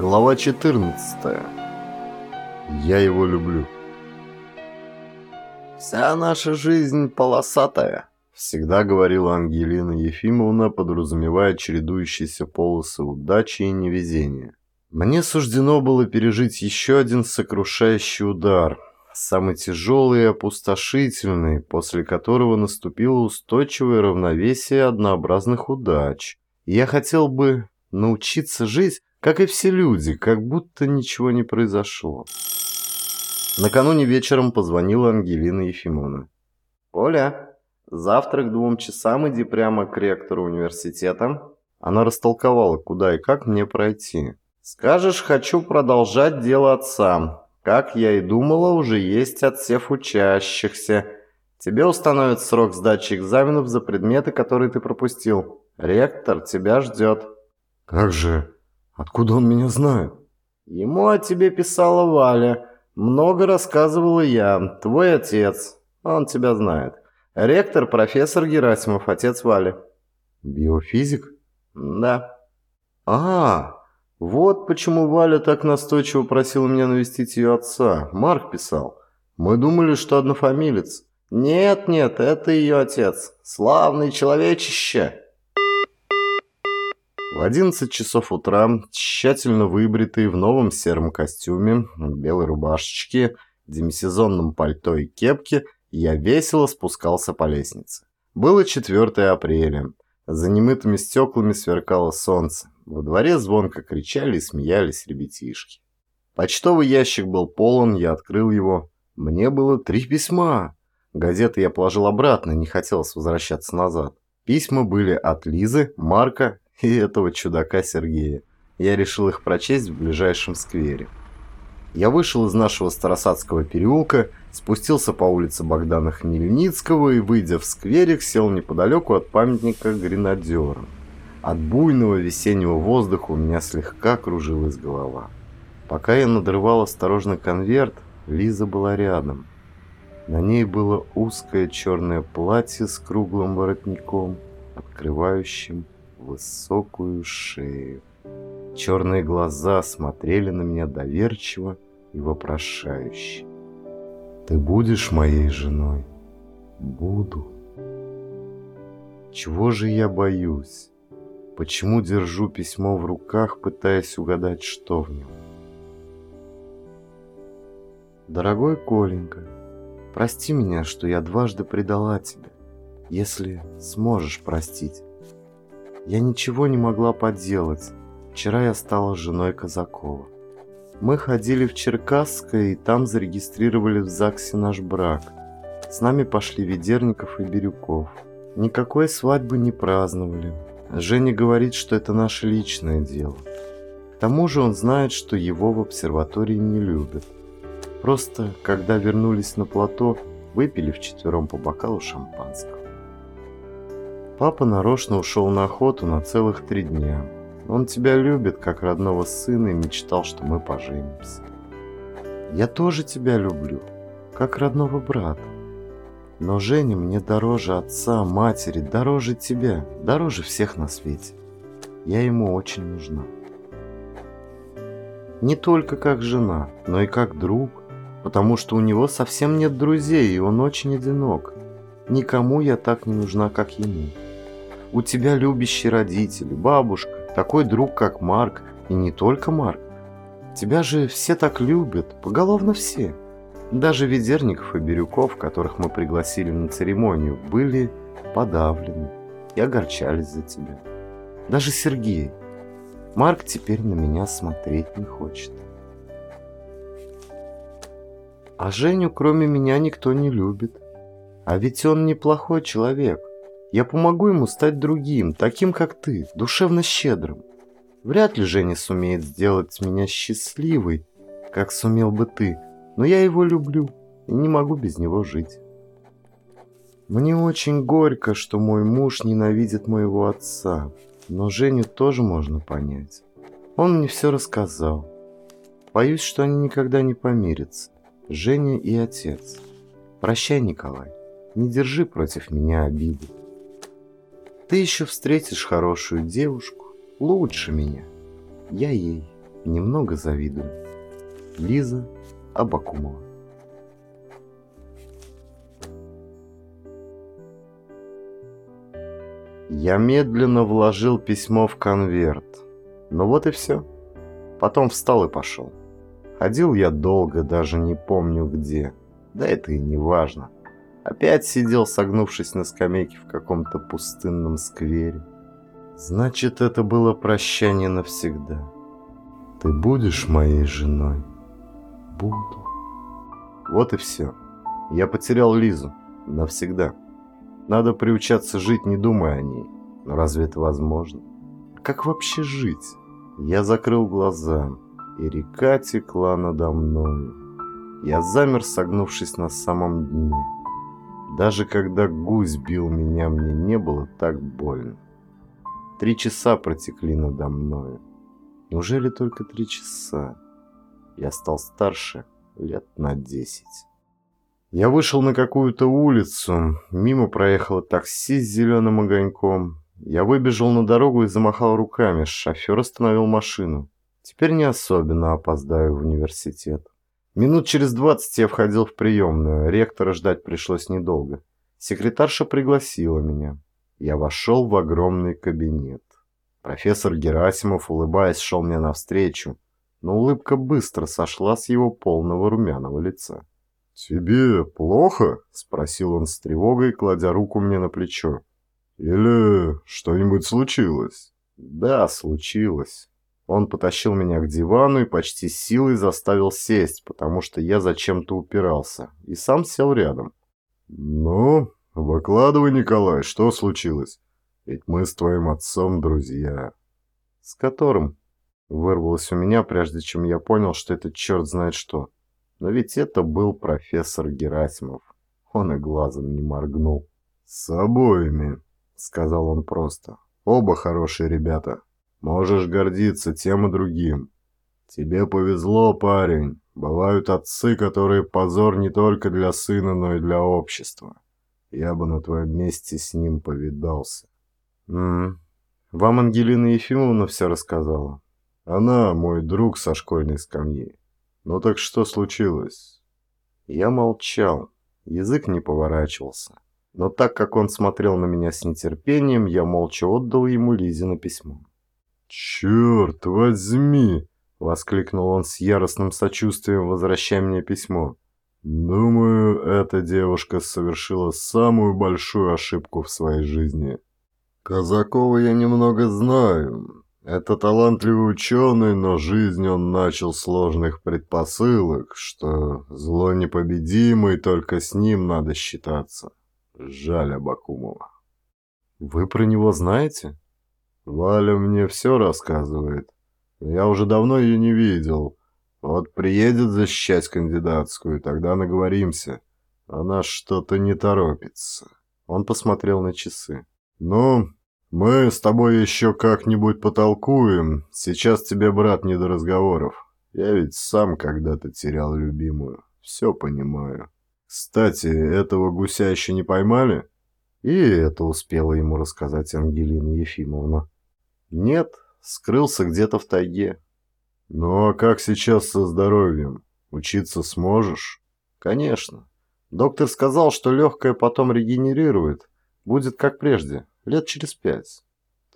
Глава 14. Я его люблю. Вся наша жизнь полосатая, всегда говорила Ангелина Ефимовна, подразумевая чередующиеся полосы удачи и невезения. Мне суждено было пережить еще один сокрушающий удар, самый тяжелый и опустошительный, после которого наступило устойчивое равновесие однообразных удач. Я хотел бы научиться жить как и все люди, как будто ничего не произошло. Накануне вечером позвонила Ангелина Ефимовна. «Оля, завтра к двум часам иди прямо к ректору университета». Она растолковала, куда и как мне пройти. «Скажешь, хочу продолжать дело отца. Как я и думала, уже есть отсев учащихся. Тебе установят срок сдачи экзаменов за предметы, которые ты пропустил. Ректор тебя ждет». «Как же Откуда он меня знает? Ему о тебе писала Валя. Много рассказывала я. Твой отец. Он тебя знает. Ректор, профессор Герасимов, отец Вали. Биофизик? Да. А, вот почему Валя так настойчиво просила меня навестить ее отца. Марк писал. Мы думали, что однофамилец. Нет, нет, это ее отец. Славный человечище. В 11 часов утра, тщательно выбритый в новом сером костюме, белой рубашечке, демисезонном пальто и кепке, я весело спускался по лестнице. Было 4 апреля. За немытыми стеклами сверкало солнце. Во дворе звонко кричали и смеялись ребятишки. Почтовый ящик был полон, я открыл его. Мне было три письма. Газеты я положил обратно, не хотелось возвращаться назад. Письма были от Лизы, Марка и этого чудака Сергея. Я решил их прочесть в ближайшем сквере. Я вышел из нашего Старосадского переулка, спустился по улице Богдана Хмельницкого и, выйдя в скверик, сел неподалеку от памятника гренадерам. От буйного весеннего воздуха у меня слегка кружилась голова. Пока я надрывал осторожно конверт, Лиза была рядом. На ней было узкое черное платье с круглым воротником, открывающим высокую шею. Черные глаза смотрели на меня доверчиво и вопрошающе. «Ты будешь моей женой?» «Буду». Чего же я боюсь? Почему держу письмо в руках, пытаясь угадать, что в нем? Дорогой Коленька, прости меня, что я дважды предала тебя, если сможешь простить. Я ничего не могла поделать. Вчера я стала женой Казакова. Мы ходили в Черкасское и там зарегистрировали в ЗАГСе наш брак. С нами пошли Ведерников и Бирюков. Никакой свадьбы не праздновали. Женя говорит, что это наше личное дело. К тому же он знает, что его в обсерватории не любят. Просто, когда вернулись на плато, выпили вчетвером по бокалу шампанского. Папа нарочно ушел на охоту на целых три дня. Он тебя любит, как родного сына, и мечтал, что мы поженимся. Я тоже тебя люблю, как родного брата. Но Женя мне дороже отца, матери, дороже тебя, дороже всех на свете. Я ему очень нужна. Не только как жена, но и как друг, потому что у него совсем нет друзей, и он очень одинок. Никому я так не нужна, как ему. У тебя любящие родители, бабушка, такой друг, как Марк, и не только Марк. Тебя же все так любят, поголовно все. Даже Ведерников и Бирюков, которых мы пригласили на церемонию, были подавлены и огорчались за тебя. Даже Сергей. Марк теперь на меня смотреть не хочет. А Женю кроме меня никто не любит. А ведь он неплохой человек. Я помогу ему стать другим, таким, как ты, душевно щедрым. Вряд ли Женя сумеет сделать меня счастливой, как сумел бы ты, но я его люблю и не могу без него жить. Мне очень горько, что мой муж ненавидит моего отца, но Женю тоже можно понять. Он мне все рассказал. Боюсь, что они никогда не помирятся. Женя и отец. Прощай, Николай. Не держи против меня обиды. Ты еще встретишь хорошую девушку, лучше меня. Я ей немного завидую. Лиза Абакумова. Я медленно вложил письмо в конверт. Ну вот и все. Потом встал и пошел. Ходил я долго, даже не помню где. Да это и не важно. Опять сидел, согнувшись на скамейке в каком-то пустынном сквере. Значит, это было прощание навсегда. Ты будешь моей женой? Буду. Вот и все. Я потерял Лизу. Навсегда. Надо приучаться жить, не думая о ней. Но разве это возможно? Как вообще жить? Я закрыл глаза, и река текла надо мною. Я замер, согнувшись на самом дне. Даже когда гусь бил меня, мне не было так больно. Три часа протекли надо мною. Неужели только три часа? Я стал старше лет на десять. Я вышел на какую-то улицу, мимо проехало такси с зеленым огоньком. Я выбежал на дорогу и замахал руками, шофер остановил машину. Теперь не особенно опоздаю в университет. Минут через двадцать я входил в приемную, ректора ждать пришлось недолго. Секретарша пригласила меня. Я вошел в огромный кабинет. Профессор Герасимов, улыбаясь, шел мне навстречу, но улыбка быстро сошла с его полного румяного лица. «Тебе плохо?» — спросил он с тревогой, кладя руку мне на плечо. «Или что-нибудь случилось?» «Да, случилось». Он потащил меня к дивану и почти силой заставил сесть, потому что я зачем-то упирался, и сам сел рядом. «Ну, выкладывай, Николай, что случилось? Ведь мы с твоим отцом друзья». «С которым?» Вырвалось у меня, прежде чем я понял, что это черт знает что. Но ведь это был профессор Герасимов. Он и глазом не моргнул. «С обоими», — сказал он просто. «Оба хорошие ребята. Можешь гордиться тем и другим. Тебе повезло, парень. Бывают отцы, которые позор не только для сына, но и для общества. Я бы на твоем месте с ним повидался». «М -м. Вам Ангелина Ефимовна все рассказала?» Она мой друг со школьной скамьи. Ну так что случилось? Я молчал. Язык не поворачивался. Но так как он смотрел на меня с нетерпением, я молча отдал ему Лизино письмо. «Черт возьми!» — воскликнул он с яростным сочувствием, возвращая мне письмо. «Думаю, эта девушка совершила самую большую ошибку в своей жизни. Казакова я немного знаю, это талантливый ученый, но жизнь он начал сложных предпосылок, что зло непобедимый, только с ним надо считаться. Жаль Абакумова. Вы про него знаете? Валя мне все рассказывает. Я уже давно ее не видел. Вот приедет защищать кандидатскую, тогда наговоримся. Она что-то не торопится. Он посмотрел на часы. Ну, «Мы с тобой еще как-нибудь потолкуем. Сейчас тебе, брат, не до разговоров. Я ведь сам когда-то терял любимую. Все понимаю. Кстати, этого гуся еще не поймали?» И это успела ему рассказать Ангелина Ефимовна. «Нет, скрылся где-то в тайге». «Ну а как сейчас со здоровьем? Учиться сможешь?» «Конечно. Доктор сказал, что легкое потом регенерирует. Будет как прежде лет через пять.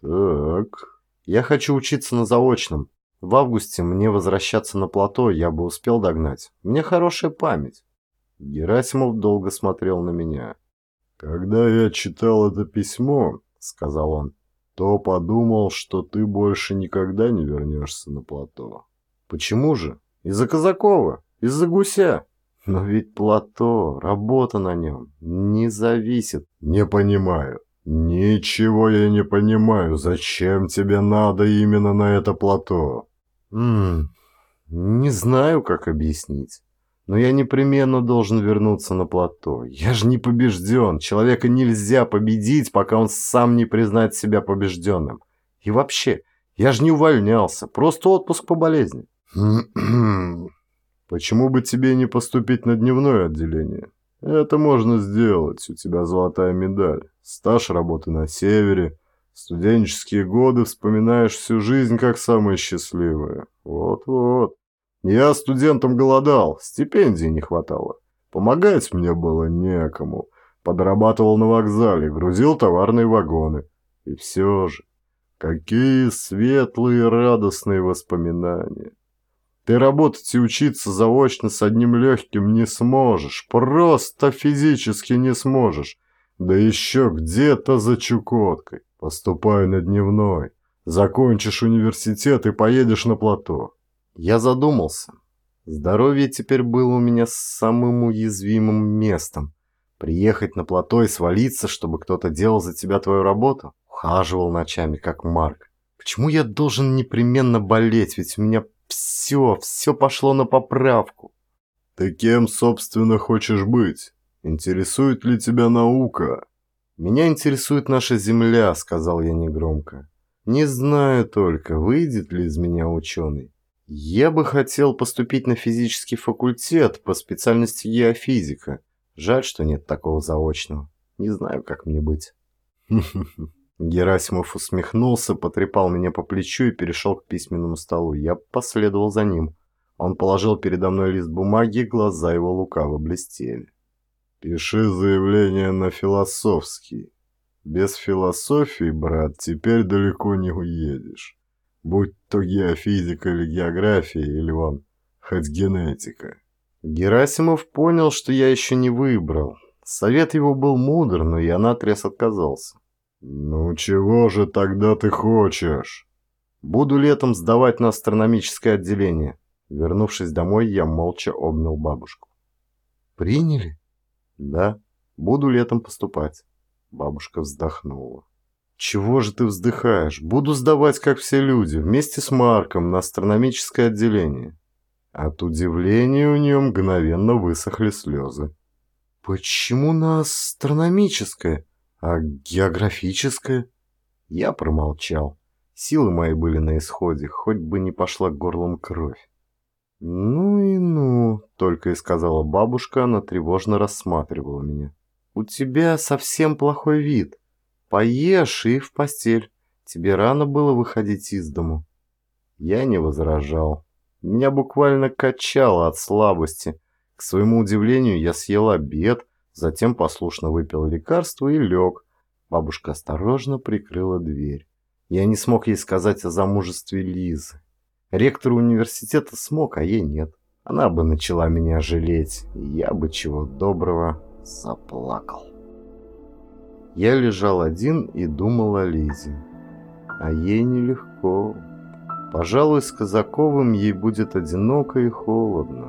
Так. Я хочу учиться на заочном. В августе мне возвращаться на плато, я бы успел догнать. Мне хорошая память. Герасимов долго смотрел на меня. «Когда я читал это письмо, — сказал он, — то подумал, что ты больше никогда не вернешься на плато». «Почему же? Из-за Казакова? Из-за гуся?» «Но ведь плато, работа на нем не зависит». «Не понимаю. «Ничего я не понимаю, зачем тебе надо именно на это плато?» «Ммм, не знаю, как объяснить. Но я непременно должен вернуться на плато. Я же не побежден. Человека нельзя победить, пока он сам не признает себя побежденным. И вообще, я же не увольнялся. Просто отпуск по болезни». «Почему бы тебе не поступить на дневное отделение?» Это можно сделать, у тебя золотая медаль, стаж работы на севере, Студенческие годы вспоминаешь всю жизнь как самые счастливые. Вот-вот. Я студентом голодал, стипендий не хватало. Помогать мне было некому. Подрабатывал на вокзале, грузил товарные вагоны. И все же, какие светлые радостные воспоминания. Ты работать и учиться заочно с одним легким не сможешь. Просто физически не сможешь. Да еще где-то за Чукоткой. Поступай на дневной. Закончишь университет и поедешь на плато. Я задумался. Здоровье теперь было у меня самым уязвимым местом. Приехать на плато и свалиться, чтобы кто-то делал за тебя твою работу? Ухаживал ночами, как Марк. Почему я должен непременно болеть, ведь у меня все, все пошло на поправку. Ты кем, собственно, хочешь быть? Интересует ли тебя наука? Меня интересует наша Земля, сказал я негромко. Не знаю только, выйдет ли из меня ученый. Я бы хотел поступить на физический факультет по специальности геофизика. Жаль, что нет такого заочного. Не знаю, как мне быть. Герасимов усмехнулся, потрепал меня по плечу и перешел к письменному столу. Я последовал за ним. Он положил передо мной лист бумаги, глаза его лукаво блестели. «Пиши заявление на философский. Без философии, брат, теперь далеко не уедешь будь то геофизика или география, или вон, хоть генетика. Герасимов понял, что я еще не выбрал. Совет его был мудр, но я наотрез отказался. «Ну чего же тогда ты хочешь?» «Буду летом сдавать на астрономическое отделение». Вернувшись домой, я молча обнял бабушку. «Приняли?» «Да, буду летом поступать». Бабушка вздохнула. «Чего же ты вздыхаешь? Буду сдавать, как все люди, вместе с Марком на астрономическое отделение». От удивления у нее мгновенно высохли слезы. «Почему на астрономическое, а географическое?» Я промолчал. Силы мои были на исходе, хоть бы не пошла горлом кровь. «Ну и ну», — только и сказала бабушка, она тревожно рассматривала меня. «У тебя совсем плохой вид. Поешь и в постель. Тебе рано было выходить из дому. Я не возражал. Меня буквально качало от слабости. К своему удивлению, я съел обед, затем послушно выпил лекарство и лег. Бабушка осторожно прикрыла дверь. Я не смог ей сказать о замужестве Лизы. Ректор университета смог, а ей нет. Она бы начала меня жалеть, и я бы чего доброго заплакал. Я лежал один и думал о Лизе. А ей нелегко. Пожалуй, с Казаковым ей будет одиноко и холодно.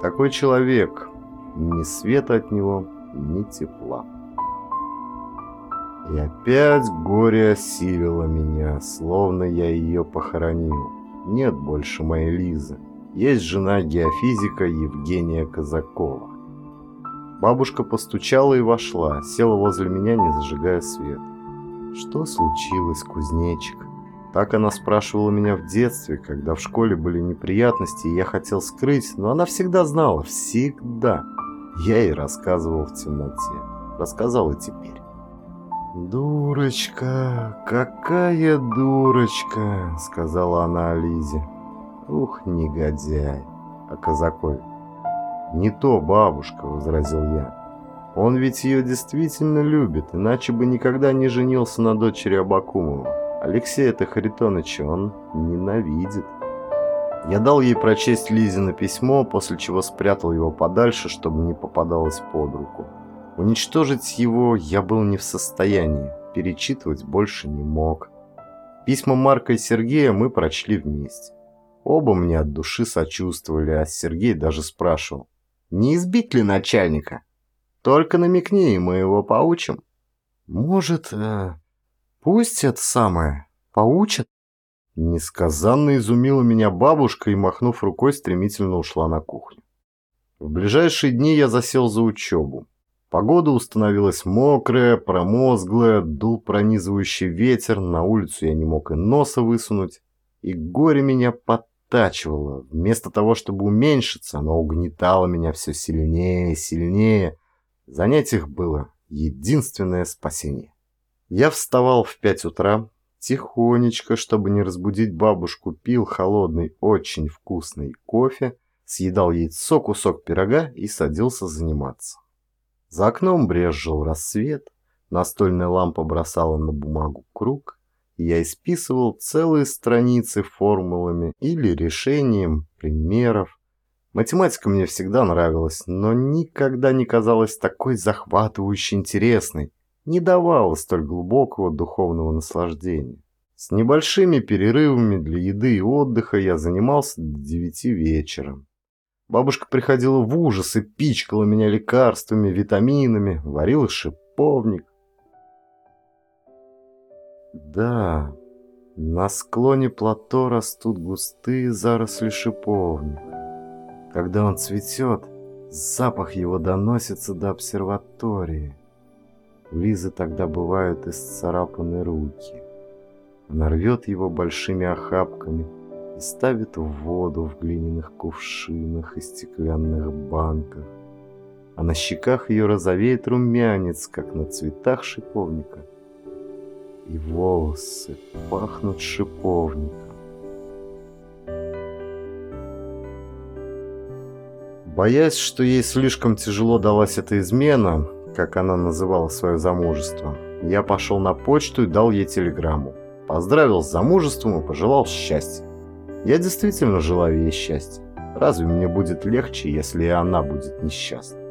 Такой человек. Ни света от него, ни тепла. И опять горе осилило меня, словно я ее похоронил. Нет больше моей Лизы. Есть жена геофизика Евгения Казакова. Бабушка постучала и вошла, села возле меня, не зажигая свет. «Что случилось, кузнечик?» Так она спрашивала меня в детстве, когда в школе были неприятности, и я хотел скрыть, но она всегда знала, всегда. Я ей рассказывал в темноте. Рассказал и теперь. «Дурочка, какая дурочка!» — сказала она Ализе. «Ух, негодяй!» А Казакове. «Не то, бабушка», — возразил я. «Он ведь ее действительно любит, иначе бы никогда не женился на дочери Абакумова. Алексея-то Харитоновича он ненавидит». Я дал ей прочесть Лизино письмо, после чего спрятал его подальше, чтобы не попадалось под руку. Уничтожить его я был не в состоянии, перечитывать больше не мог. Письма Марка и Сергея мы прочли вместе. Оба мне от души сочувствовали, а Сергей даже спрашивал, не избить ли начальника? Только намекни, и мы его поучим. Может, э, пусть это самое, поучат? Несказанно изумила меня бабушка и, махнув рукой, стремительно ушла на кухню. В ближайшие дни я засел за учебу. Погода установилась мокрая, промозглая, дул пронизывающий ветер, на улицу я не мог и носа высунуть, и горе меня под подтачивало. Вместо того, чтобы уменьшиться, оно угнетало меня все сильнее и сильнее. Занять их было единственное спасение. Я вставал в пять утра, тихонечко, чтобы не разбудить бабушку, пил холодный, очень вкусный кофе, съедал яйцо, кусок пирога и садился заниматься. За окном брезжил рассвет, настольная лампа бросала на бумагу круг, я исписывал целые страницы формулами или решением примеров. Математика мне всегда нравилась, но никогда не казалась такой захватывающе интересной, не давала столь глубокого духовного наслаждения. С небольшими перерывами для еды и отдыха я занимался до девяти вечера. Бабушка приходила в ужас и пичкала меня лекарствами, витаминами, варила шиповник. Да, на склоне плато растут густые заросли шиповника. Когда он цветет, запах его доносится до обсерватории. У Лизы тогда бывают исцарапаны руки. Она рвет его большими охапками и ставит в воду в глиняных кувшинах и стеклянных банках. А на щеках ее розовеет румянец, как на цветах шиповника. И волосы пахнут шиповником. Боясь, что ей слишком тяжело далась эта измена, как она называла свое замужество, я пошел на почту и дал ей телеграмму. Поздравил с замужеством и пожелал счастья. Я действительно желаю ей счастья. Разве мне будет легче, если и она будет несчастна?